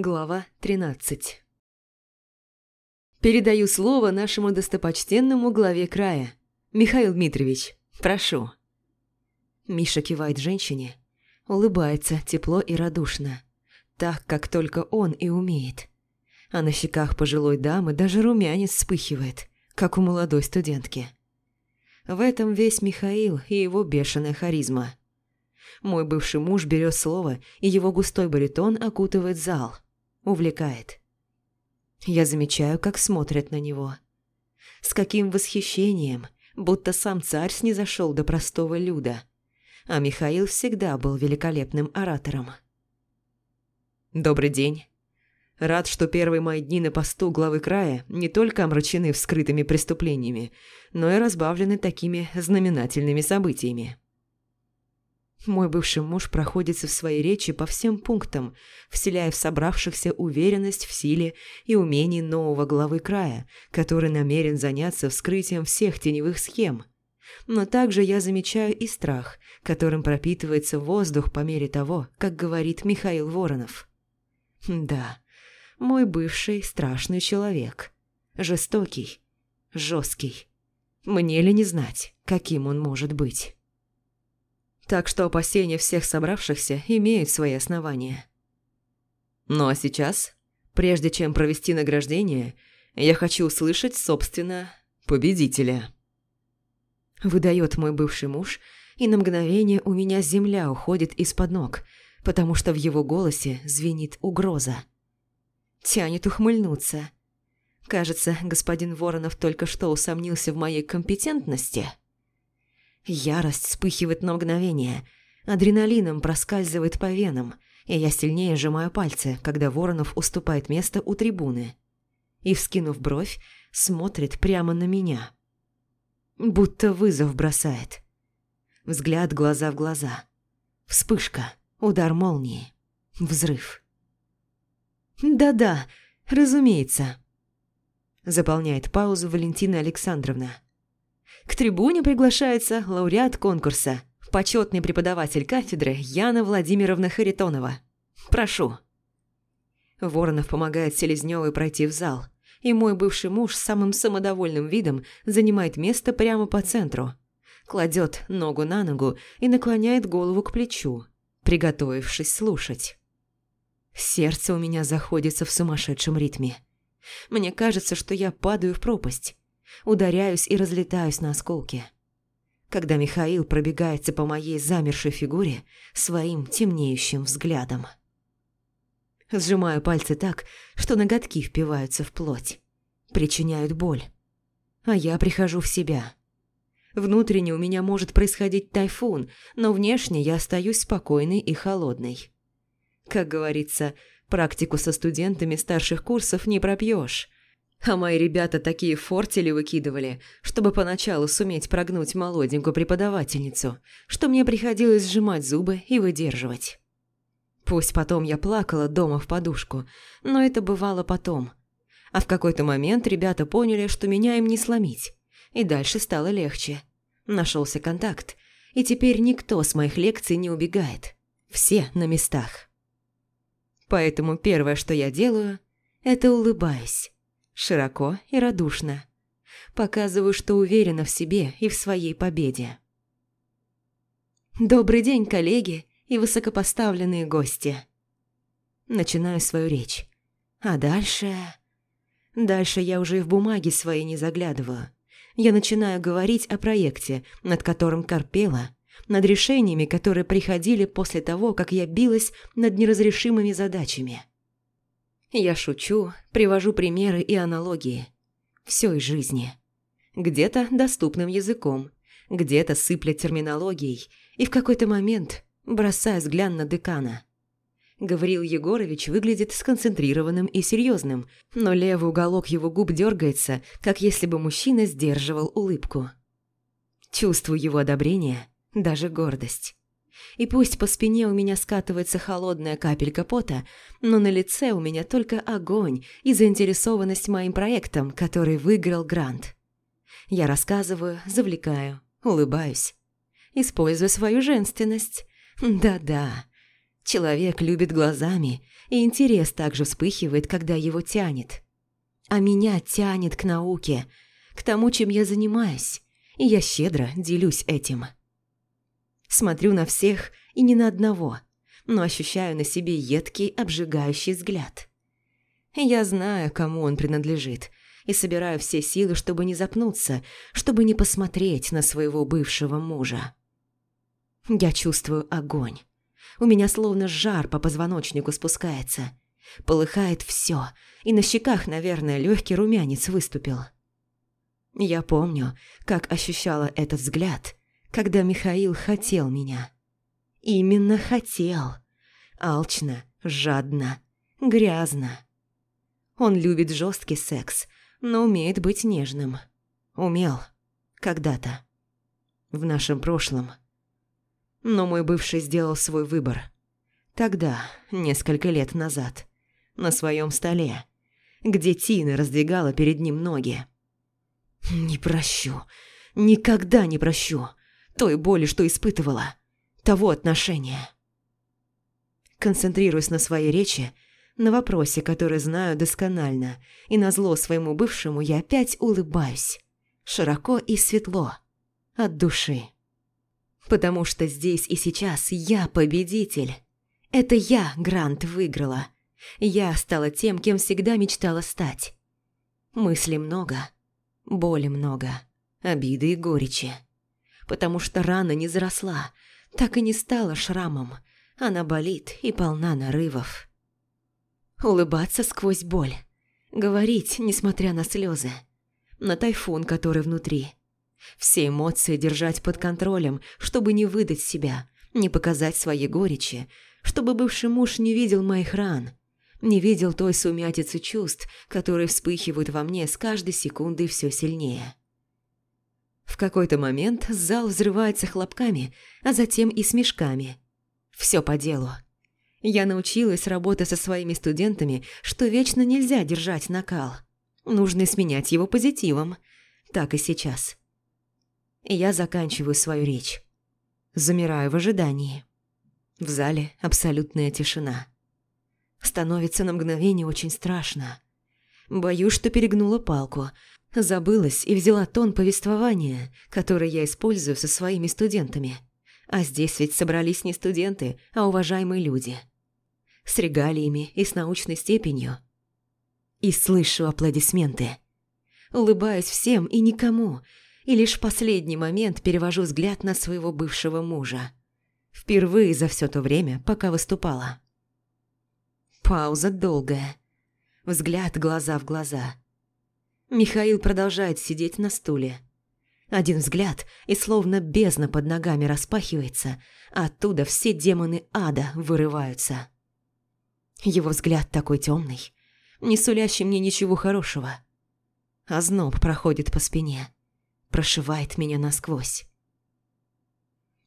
Глава 13 Передаю слово нашему достопочтенному главе края. Михаил Дмитриевич, прошу. Миша кивает женщине, улыбается тепло и радушно, так, как только он и умеет. А на щеках пожилой дамы даже румянец вспыхивает, как у молодой студентки. В этом весь Михаил и его бешеная харизма. Мой бывший муж берет слово, и его густой баритон окутывает зал. Увлекает. Я замечаю, как смотрят на него. С каким восхищением, будто сам царь снизошел до простого люда. А Михаил всегда был великолепным оратором. «Добрый день. Рад, что первые мои дни на посту главы края не только омрачены вскрытыми преступлениями, но и разбавлены такими знаменательными событиями. Мой бывший муж проходится в своей речи по всем пунктам, вселяя в собравшихся уверенность в силе и умении нового главы края, который намерен заняться вскрытием всех теневых схем. Но также я замечаю и страх, которым пропитывается воздух по мере того, как говорит Михаил Воронов. Да, мой бывший страшный человек. Жестокий, жесткий. Мне ли не знать, каким он может быть? Так что опасения всех собравшихся имеют свои основания. Ну а сейчас, прежде чем провести награждение, я хочу услышать, собственно, победителя. Выдает мой бывший муж, и на мгновение у меня земля уходит из-под ног, потому что в его голосе звенит угроза. Тянет ухмыльнуться. Кажется, господин Воронов только что усомнился в моей компетентности – Ярость вспыхивает на мгновение, адреналином проскальзывает по венам, и я сильнее сжимаю пальцы, когда Воронов уступает место у трибуны. И, вскинув бровь, смотрит прямо на меня. Будто вызов бросает. Взгляд глаза в глаза. Вспышка, удар молнии, взрыв. «Да-да, разумеется», – заполняет паузу Валентина Александровна. К трибуне приглашается лауреат конкурса, почетный преподаватель кафедры Яна Владимировна Харитонова. Прошу. Воронов помогает Селезнёвой пройти в зал, и мой бывший муж с самым самодовольным видом занимает место прямо по центру. Кладет ногу на ногу и наклоняет голову к плечу, приготовившись слушать. Сердце у меня заходится в сумасшедшем ритме. Мне кажется, что я падаю в пропасть. Ударяюсь и разлетаюсь на осколки. Когда Михаил пробегается по моей замершей фигуре своим темнеющим взглядом. Сжимаю пальцы так, что ноготки впиваются в плоть. Причиняют боль. А я прихожу в себя. Внутренне у меня может происходить тайфун, но внешне я остаюсь спокойной и холодной. Как говорится, практику со студентами старших курсов не пропьешь, а мои ребята такие фортели выкидывали, чтобы поначалу суметь прогнуть молоденькую преподавательницу, что мне приходилось сжимать зубы и выдерживать. Пусть потом я плакала дома в подушку, но это бывало потом. А в какой-то момент ребята поняли, что меня им не сломить. И дальше стало легче. Нашелся контакт, и теперь никто с моих лекций не убегает. Все на местах. Поэтому первое, что я делаю, это улыбаюсь широко и радушно. Показываю, что уверена в себе и в своей победе. Добрый день, коллеги и высокопоставленные гости. Начинаю свою речь. А дальше... Дальше я уже и в бумаги свои не заглядываю. Я начинаю говорить о проекте, над которым корпела, над решениями, которые приходили после того, как я билась над неразрешимыми задачами. Я шучу, привожу примеры и аналогии. Все из жизни. Где-то доступным языком, где-то сыпля терминологией, и в какой-то момент бросая взгляд на декана. Гаврил Егорович выглядит сконцентрированным и серьезным, но левый уголок его губ дергается, как если бы мужчина сдерживал улыбку. Чувствую его одобрение, даже гордость. И пусть по спине у меня скатывается холодная капелька пота, но на лице у меня только огонь и заинтересованность моим проектом, который выиграл грант. Я рассказываю, завлекаю, улыбаюсь. Использую свою женственность. Да-да. Человек любит глазами, и интерес также вспыхивает, когда его тянет. А меня тянет к науке, к тому, чем я занимаюсь, и я щедро делюсь этим. Смотрю на всех и ни на одного, но ощущаю на себе едкий, обжигающий взгляд. Я знаю, кому он принадлежит, и собираю все силы, чтобы не запнуться, чтобы не посмотреть на своего бывшего мужа. Я чувствую огонь. У меня словно жар по позвоночнику спускается. Полыхает все, и на щеках, наверное, легкий румянец выступил. Я помню, как ощущала этот взгляд, когда Михаил хотел меня. Именно хотел. Алчно, жадно, грязно. Он любит жесткий секс, но умеет быть нежным. Умел. Когда-то. В нашем прошлом. Но мой бывший сделал свой выбор. Тогда, несколько лет назад. На своем столе. Где Тина раздвигала перед ним ноги. Не прощу. Никогда не прощу. Той боли, что испытывала. Того отношения. Концентрируясь на своей речи, на вопросе, который знаю досконально, и на зло своему бывшему я опять улыбаюсь. Широко и светло. От души. Потому что здесь и сейчас я победитель. Это я Грант выиграла. Я стала тем, кем всегда мечтала стать. Мыслей много, боли много, обиды и горечи. Потому что рана не заросла, так и не стала шрамом. Она болит и полна нарывов. Улыбаться сквозь боль. Говорить, несмотря на слезы. На тайфун, который внутри. Все эмоции держать под контролем, чтобы не выдать себя, не показать свои горечи, чтобы бывший муж не видел моих ран, не видел той сумятицы чувств, которые вспыхивают во мне с каждой секундой все сильнее. В какой-то момент зал взрывается хлопками, а затем и смешками. Все по делу. Я научилась работать со своими студентами, что вечно нельзя держать накал. Нужно сменять его позитивом. Так и сейчас. Я заканчиваю свою речь. Замираю в ожидании. В зале абсолютная тишина. Становится на мгновение очень страшно. Боюсь, что перегнула палку. Забылась и взяла тон повествования, который я использую со своими студентами. А здесь ведь собрались не студенты, а уважаемые люди с регалиями и с научной степенью. И слышу аплодисменты. Улыбаюсь всем и никому, и лишь в последний момент перевожу взгляд на своего бывшего мужа. Впервые за все то время, пока выступала. Пауза долгая. Взгляд глаза в глаза. Михаил продолжает сидеть на стуле. Один взгляд, и словно бездна под ногами распахивается, а оттуда все демоны ада вырываются. Его взгляд такой темный, не сулящий мне ничего хорошего. Озноб проходит по спине, прошивает меня насквозь.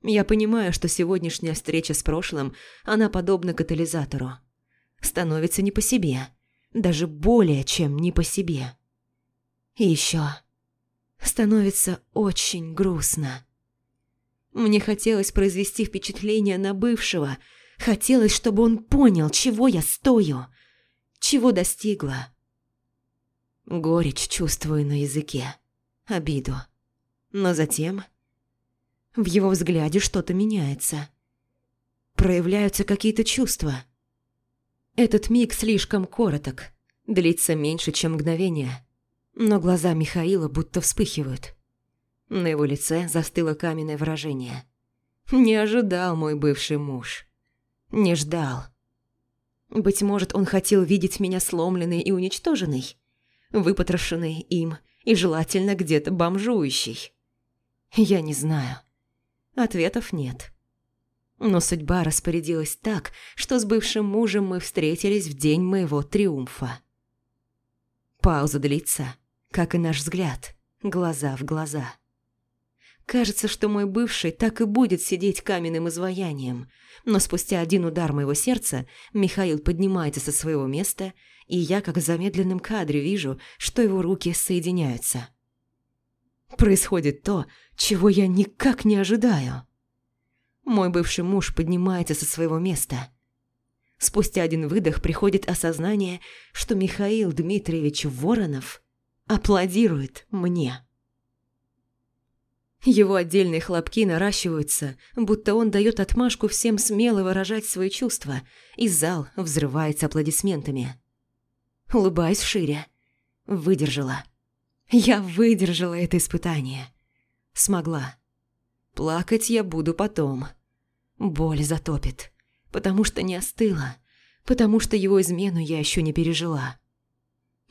Я понимаю, что сегодняшняя встреча с прошлым, она подобна катализатору. Становится не по себе, даже более чем не по себе. И еще становится очень грустно. Мне хотелось произвести впечатление на бывшего – Хотелось, чтобы он понял, чего я стою, чего достигла. Горечь чувствую на языке, обиду. Но затем в его взгляде что-то меняется. Проявляются какие-то чувства. Этот миг слишком короток, длится меньше, чем мгновение. Но глаза Михаила будто вспыхивают. На его лице застыло каменное выражение. Не ожидал мой бывший муж. Не ждал. Быть может, он хотел видеть меня сломленной и уничтоженной, выпотрошенной им и желательно где-то бомжующей. Я не знаю. Ответов нет. Но судьба распорядилась так, что с бывшим мужем мы встретились в день моего триумфа. Пауза длится, как и наш взгляд, глаза в глаза. Кажется, что мой бывший так и будет сидеть каменным изваянием, но спустя один удар моего сердца Михаил поднимается со своего места, и я, как в замедленном кадре, вижу, что его руки соединяются. Происходит то, чего я никак не ожидаю. Мой бывший муж поднимается со своего места, Спустя один выдох приходит осознание, что Михаил Дмитриевич Воронов аплодирует мне. Его отдельные хлопки наращиваются, будто он дает отмашку всем смело выражать свои чувства, и зал взрывается аплодисментами. Улыбаюсь шире. Выдержала. Я выдержала это испытание. Смогла. Плакать я буду потом. Боль затопит, потому что не остыла, потому что его измену я еще не пережила.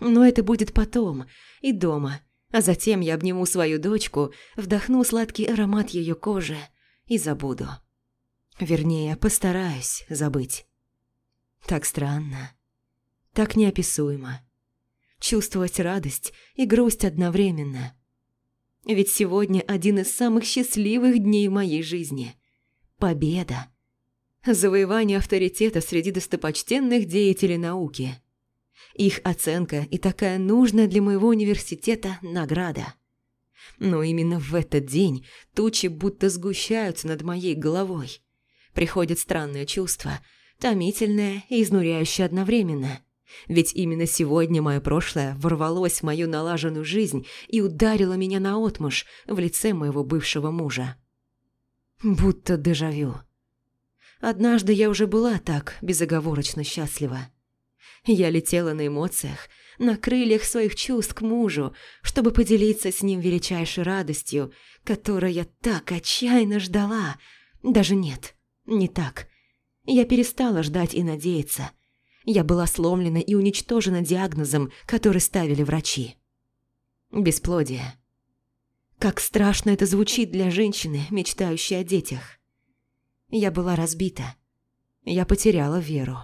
Но это будет потом, и дома, а затем я обниму свою дочку, вдохну сладкий аромат ее кожи и забуду. Вернее, постараюсь забыть. Так странно, так неописуемо. Чувствовать радость и грусть одновременно. Ведь сегодня один из самых счастливых дней в моей жизни. Победа. Завоевание авторитета среди достопочтенных деятелей науки – их оценка и такая нужная для моего университета награда. Но именно в этот день тучи будто сгущаются над моей головой. Приходит странное чувство, томительное и изнуряющее одновременно. Ведь именно сегодня мое прошлое ворвалось в мою налаженную жизнь и ударило меня наотмашь в лице моего бывшего мужа. Будто дежавю. Однажды я уже была так безоговорочно счастлива. Я летела на эмоциях, на крыльях своих чувств к мужу, чтобы поделиться с ним величайшей радостью, которой я так отчаянно ждала. Даже нет, не так. Я перестала ждать и надеяться. Я была сломлена и уничтожена диагнозом, который ставили врачи. Бесплодие. Как страшно это звучит для женщины, мечтающей о детях. Я была разбита. Я потеряла веру.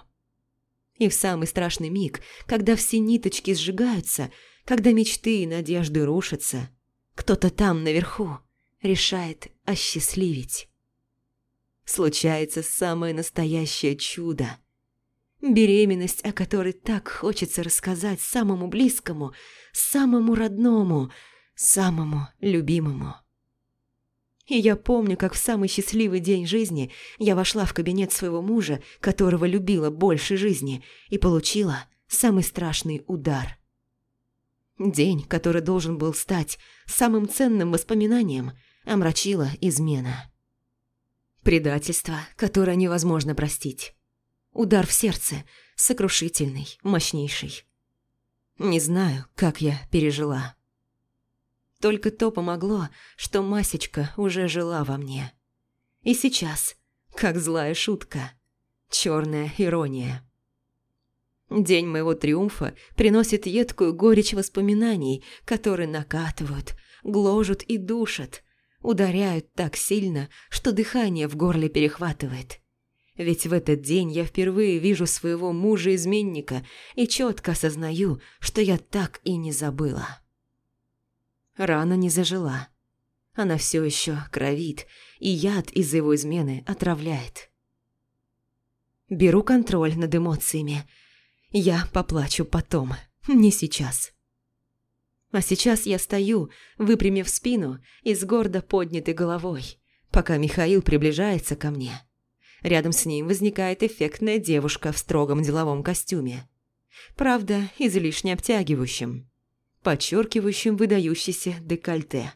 И в самый страшный миг, когда все ниточки сжигаются, когда мечты и надежды рушатся, кто-то там наверху решает осчастливить. Случается самое настоящее чудо. Беременность, о которой так хочется рассказать самому близкому, самому родному, самому любимому. И я помню, как в самый счастливый день жизни я вошла в кабинет своего мужа, которого любила больше жизни, и получила самый страшный удар. День, который должен был стать самым ценным воспоминанием, омрачила измена. Предательство, которое невозможно простить. Удар в сердце, сокрушительный, мощнейший. Не знаю, как я пережила. Только то помогло, что Масечка уже жила во мне. И сейчас, как злая шутка, черная ирония. День моего триумфа приносит едкую горечь воспоминаний, которые накатывают, гложут и душат, ударяют так сильно, что дыхание в горле перехватывает. Ведь в этот день я впервые вижу своего мужа-изменника и четко осознаю, что я так и не забыла. Рана не зажила. Она все еще кровит, и яд из-за его измены отравляет. Беру контроль над эмоциями. Я поплачу потом, не сейчас. А сейчас я стою, выпрямив спину и с гордо поднятой головой, пока Михаил приближается ко мне. Рядом с ним возникает эффектная девушка в строгом деловом костюме. Правда, излишне обтягивающим подчеркивающим выдающийся декольте.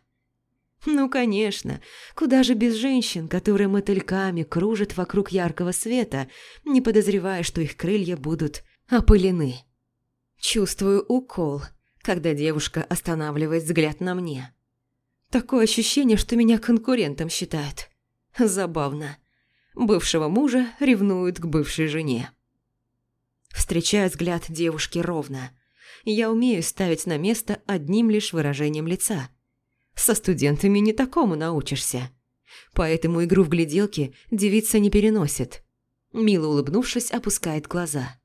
Ну, конечно, куда же без женщин, которые мотыльками кружат вокруг яркого света, не подозревая, что их крылья будут опылены. Чувствую укол, когда девушка останавливает взгляд на мне. Такое ощущение, что меня конкурентом считают. Забавно. Бывшего мужа ревнуют к бывшей жене. Встречаю взгляд девушки ровно – я умею ставить на место одним лишь выражением лица. Со студентами не такому научишься. Поэтому игру в гляделки девица не переносит. Мило улыбнувшись, опускает глаза.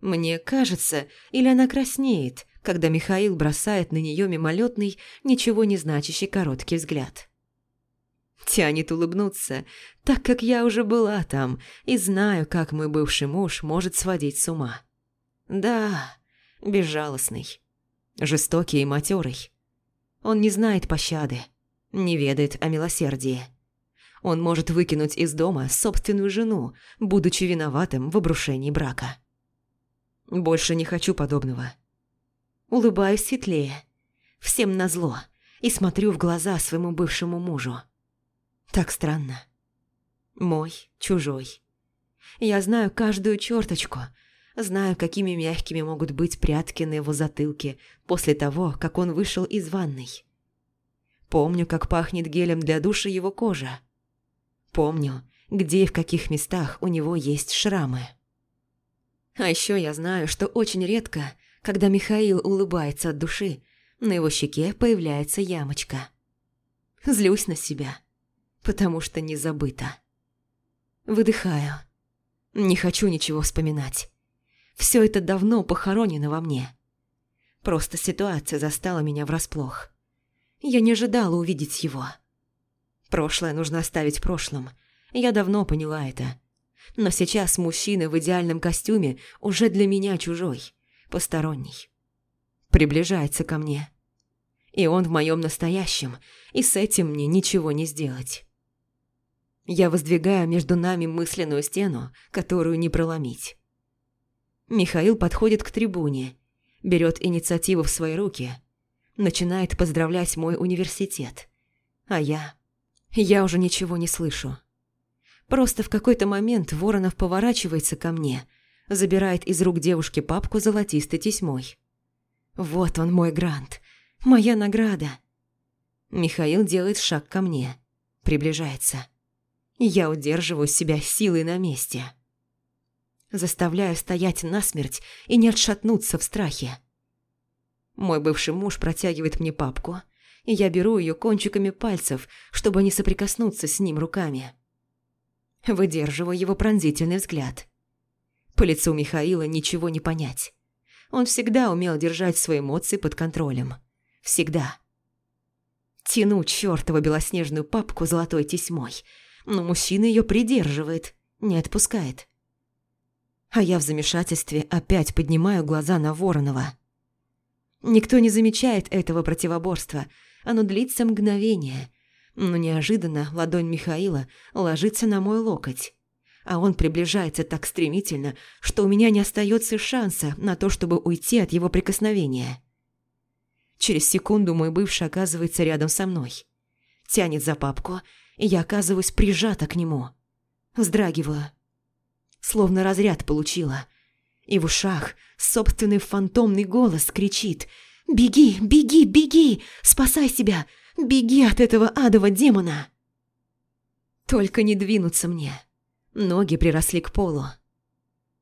Мне кажется, или она краснеет, когда Михаил бросает на нее мимолетный, ничего не значащий короткий взгляд. Тянет улыбнуться, так как я уже была там и знаю, как мой бывший муж может сводить с ума. Да, безжалостный, жестокий и матерый. Он не знает пощады, не ведает о милосердии. Он может выкинуть из дома собственную жену, будучи виноватым в обрушении брака. Больше не хочу подобного. Улыбаюсь светлее, всем назло, и смотрю в глаза своему бывшему мужу. Так странно. Мой, чужой. Я знаю каждую черточку, знаю, какими мягкими могут быть прятки на его затылке после того, как он вышел из ванной. Помню, как пахнет гелем для душа его кожа. Помню, где и в каких местах у него есть шрамы. А еще я знаю, что очень редко, когда Михаил улыбается от души, на его щеке появляется ямочка. Злюсь на себя, потому что не забыто. Выдыхаю. Не хочу ничего вспоминать. Все это давно похоронено во мне. Просто ситуация застала меня врасплох. Я не ожидала увидеть его. Прошлое нужно оставить в прошлом. Я давно поняла это. Но сейчас мужчина в идеальном костюме уже для меня чужой, посторонний. Приближается ко мне. И он в моем настоящем, и с этим мне ничего не сделать. Я воздвигаю между нами мысленную стену, которую не проломить. Михаил подходит к трибуне, берет инициативу в свои руки, начинает поздравлять мой университет. А я... Я уже ничего не слышу. Просто в какой-то момент Воронов поворачивается ко мне, забирает из рук девушки папку золотистой тесьмой. Вот он мой грант, моя награда. Михаил делает шаг ко мне, приближается. Я удерживаю себя силой на месте. Заставляю стоять насмерть и не отшатнуться в страхе. Мой бывший муж протягивает мне папку, и я беру ее кончиками пальцев, чтобы не соприкоснуться с ним руками. Выдерживаю его пронзительный взгляд. По лицу Михаила ничего не понять. Он всегда умел держать свои эмоции под контролем. Всегда. Тяну чертову белоснежную папку золотой тесьмой, но мужчина ее придерживает, не отпускает. А я в замешательстве опять поднимаю глаза на Воронова. Никто не замечает этого противоборства, оно длится мгновение, но неожиданно ладонь Михаила ложится на мой локоть, а он приближается так стремительно, что у меня не остается шанса на то, чтобы уйти от его прикосновения. Через секунду мой бывший оказывается рядом со мной. Тянет за папку, и я оказываюсь прижата к нему. Вздрагиваю. Словно разряд получила. И в ушах собственный фантомный голос кричит «Беги, беги, беги! Спасай себя! Беги от этого адового демона!» Только не двинуться мне. Ноги приросли к полу.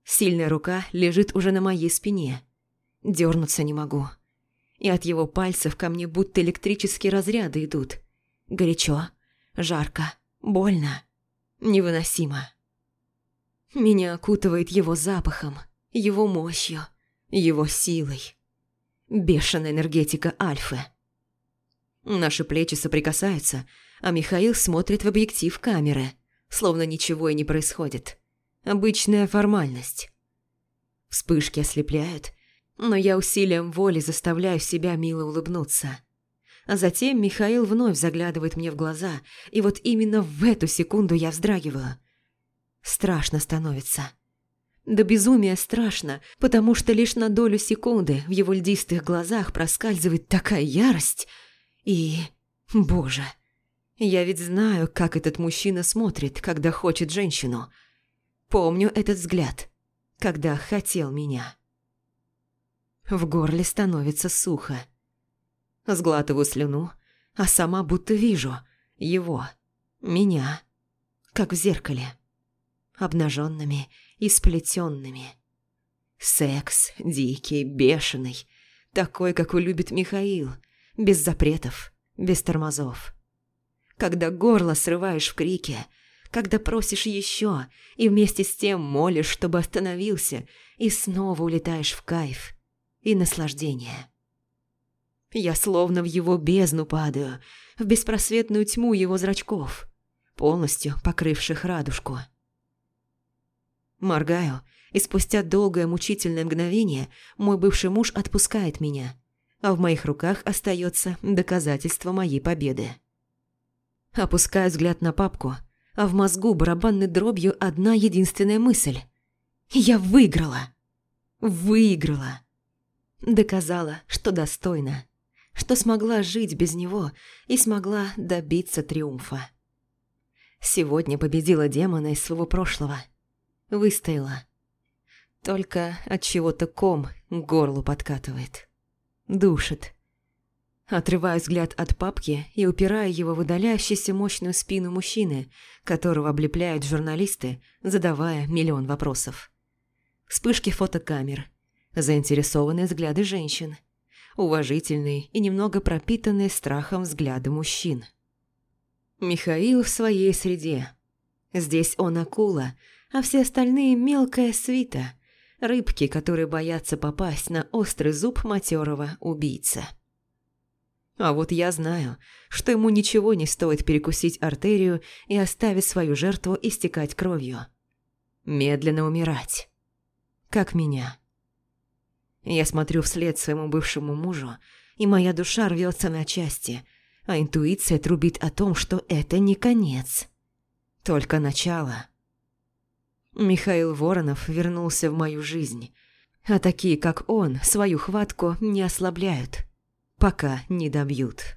Сильная рука лежит уже на моей спине. Дернуться не могу. И от его пальцев ко мне будто электрические разряды идут. Горячо, жарко, больно, невыносимо. Меня окутывает его запахом, его мощью, его силой. Бешеная энергетика Альфы. Наши плечи соприкасаются, а Михаил смотрит в объектив камеры, словно ничего и не происходит. Обычная формальность. Вспышки ослепляют, но я усилием воли заставляю себя мило улыбнуться. А затем Михаил вновь заглядывает мне в глаза, и вот именно в эту секунду я вздрагиваю. Страшно становится. До безумия страшно, потому что лишь на долю секунды в его льдистых глазах проскальзывает такая ярость. И... Боже... Я ведь знаю, как этот мужчина смотрит, когда хочет женщину. Помню этот взгляд, когда хотел меня. В горле становится сухо. Сглатываю слюну, а сама будто вижу его, меня, как в зеркале, обнаженными и сплетенными. Секс дикий, бешеный, такой, какой любит Михаил, без запретов, без тормозов. Когда горло срываешь в крике, когда просишь еще и вместе с тем молишь, чтобы остановился, и снова улетаешь в кайф и наслаждение. Я словно в его бездну падаю, в беспросветную тьму его зрачков, полностью покрывших радужку. Моргаю, и спустя долгое мучительное мгновение мой бывший муж отпускает меня, а в моих руках остается доказательство моей победы. Опускаю взгляд на папку, а в мозгу барабанной дробью одна единственная мысль. Я выиграла. Выиграла. Доказала, что достойна, что смогла жить без него и смогла добиться триумфа. Сегодня победила демона из своего прошлого. Выстояла. Только от чего-то ком к горлу подкатывает. Душит. Отрываю взгляд от папки и упираю его в удаляющуюся мощную спину мужчины, которого облепляют журналисты, задавая миллион вопросов. Вспышки фотокамер, заинтересованные взгляды женщин, уважительные и немного пропитанные страхом взгляды мужчин. Михаил в своей среде. Здесь он акула, а все остальные мелкая свита, рыбки, которые боятся попасть на острый зуб матерого убийца. А вот я знаю, что ему ничего не стоит перекусить артерию и оставить свою жертву истекать кровью. Медленно умирать. Как меня. Я смотрю вслед своему бывшему мужу, и моя душа рвется на части, а интуиция трубит о том, что это не конец. Только начало. Михаил Воронов вернулся в мою жизнь, а такие, как он, свою хватку не ослабляют – пока не добьют.